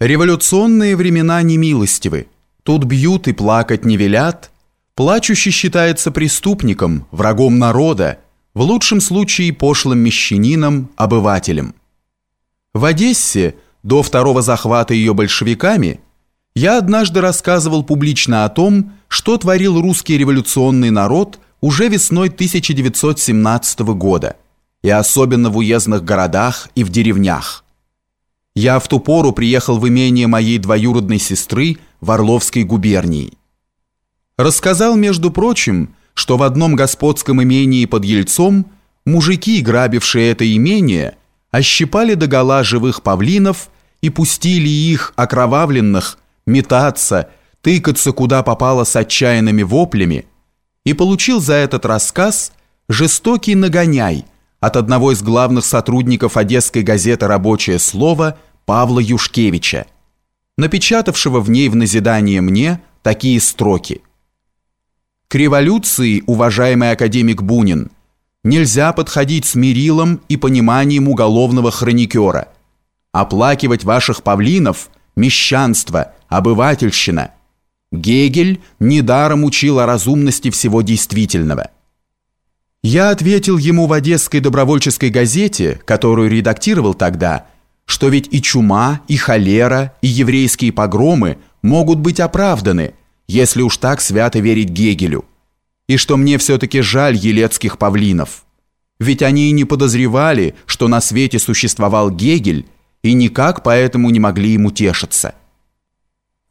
Революционные времена немилостивы. Тут бьют и плакать не велят. Плачущий считается преступником, врагом народа, в лучшем случае пошлым мещанином, обывателем. В Одессе, до второго захвата ее большевиками, я однажды рассказывал публично о том, что творил русский революционный народ уже весной 1917 года, и особенно в уездных городах и в деревнях. Я в ту пору приехал в имение моей двоюродной сестры в Орловской губернии. Рассказал, между прочим, что в одном господском имении под Ельцом мужики, грабившие это имение, ощипали догола живых павлинов и пустили их, окровавленных, метаться, тыкаться куда попало с отчаянными воплями, и получил за этот рассказ жестокий нагоняй – от одного из главных сотрудников одесской газеты «Рабочее слово» Павла Юшкевича, напечатавшего в ней в назидание мне такие строки. «К революции, уважаемый академик Бунин, нельзя подходить с мерилом и пониманием уголовного хроникера, оплакивать ваших павлинов, мещанство, обывательщина. Гегель недаром учил о разумности всего действительного». Я ответил ему в Одесской добровольческой газете, которую редактировал тогда, что ведь и чума, и холера, и еврейские погромы могут быть оправданы, если уж так свято верить Гегелю, и что мне все-таки жаль елецких павлинов. Ведь они и не подозревали, что на свете существовал Гегель, и никак поэтому не могли ему тешиться.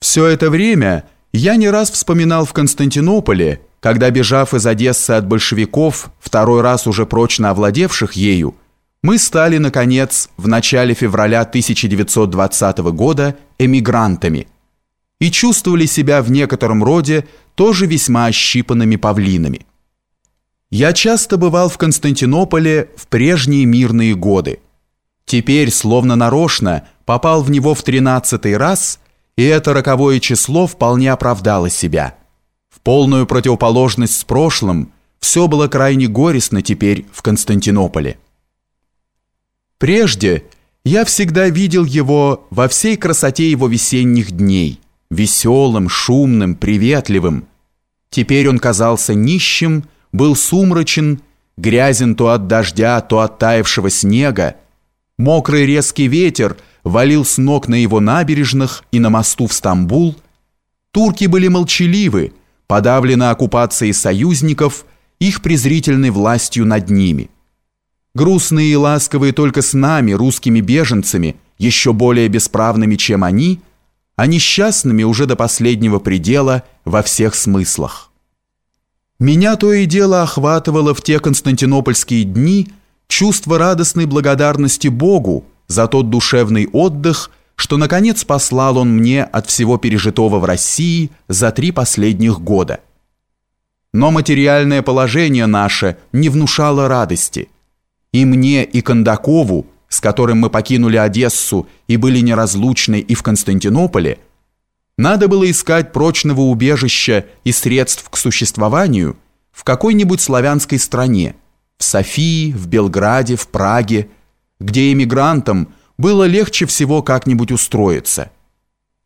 Все это время я не раз вспоминал в Константинополе, когда, бежав из Одессы от большевиков, второй раз уже прочно овладевших ею, мы стали, наконец, в начале февраля 1920 года эмигрантами и чувствовали себя в некотором роде тоже весьма ощипанными павлинами. Я часто бывал в Константинополе в прежние мирные годы. Теперь, словно нарочно, попал в него в тринадцатый раз, и это роковое число вполне оправдало себя – полную противоположность с прошлым, все было крайне горестно теперь в Константинополе. Прежде я всегда видел его во всей красоте его весенних дней, веселым, шумным, приветливым. Теперь он казался нищим, был сумрачен, грязен то от дождя, то от таявшего снега. Мокрый резкий ветер валил с ног на его набережных и на мосту в Стамбул. Турки были молчаливы, подавлена оккупацией союзников, их презрительной властью над ними. Грустные и ласковые только с нами, русскими беженцами, еще более бесправными, чем они, а несчастными уже до последнего предела во всех смыслах. Меня то и дело охватывало в те константинопольские дни чувство радостной благодарности Богу за тот душевный отдых, что, наконец, послал он мне от всего пережитого в России за три последних года. Но материальное положение наше не внушало радости. И мне, и Кондакову, с которым мы покинули Одессу и были неразлучны и в Константинополе, надо было искать прочного убежища и средств к существованию в какой-нибудь славянской стране, в Софии, в Белграде, в Праге, где эмигрантам – было легче всего как-нибудь устроиться.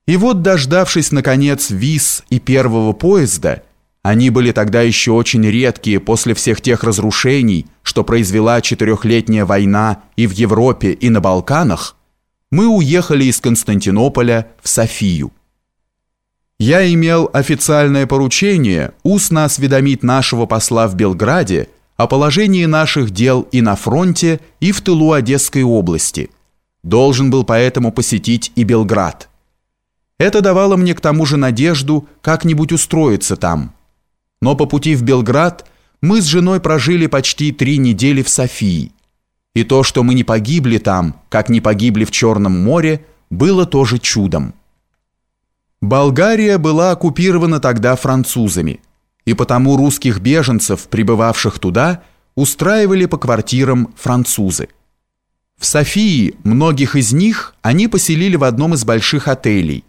И вот, дождавшись, наконец, виз и первого поезда, они были тогда еще очень редкие после всех тех разрушений, что произвела четырехлетняя война и в Европе, и на Балканах, мы уехали из Константинополя в Софию. Я имел официальное поручение устно осведомить нашего посла в Белграде о положении наших дел и на фронте, и в тылу Одесской области – Должен был поэтому посетить и Белград. Это давало мне к тому же надежду как-нибудь устроиться там. Но по пути в Белград мы с женой прожили почти три недели в Софии. И то, что мы не погибли там, как не погибли в Черном море, было тоже чудом. Болгария была оккупирована тогда французами, и потому русских беженцев, прибывавших туда, устраивали по квартирам французы. В Софии многих из них они поселили в одном из больших отелей.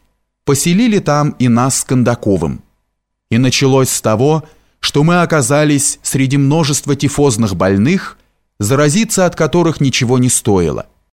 Поселили там и нас с Кондаковым. И началось с того, что мы оказались среди множества тифозных больных, заразиться от которых ничего не стоило –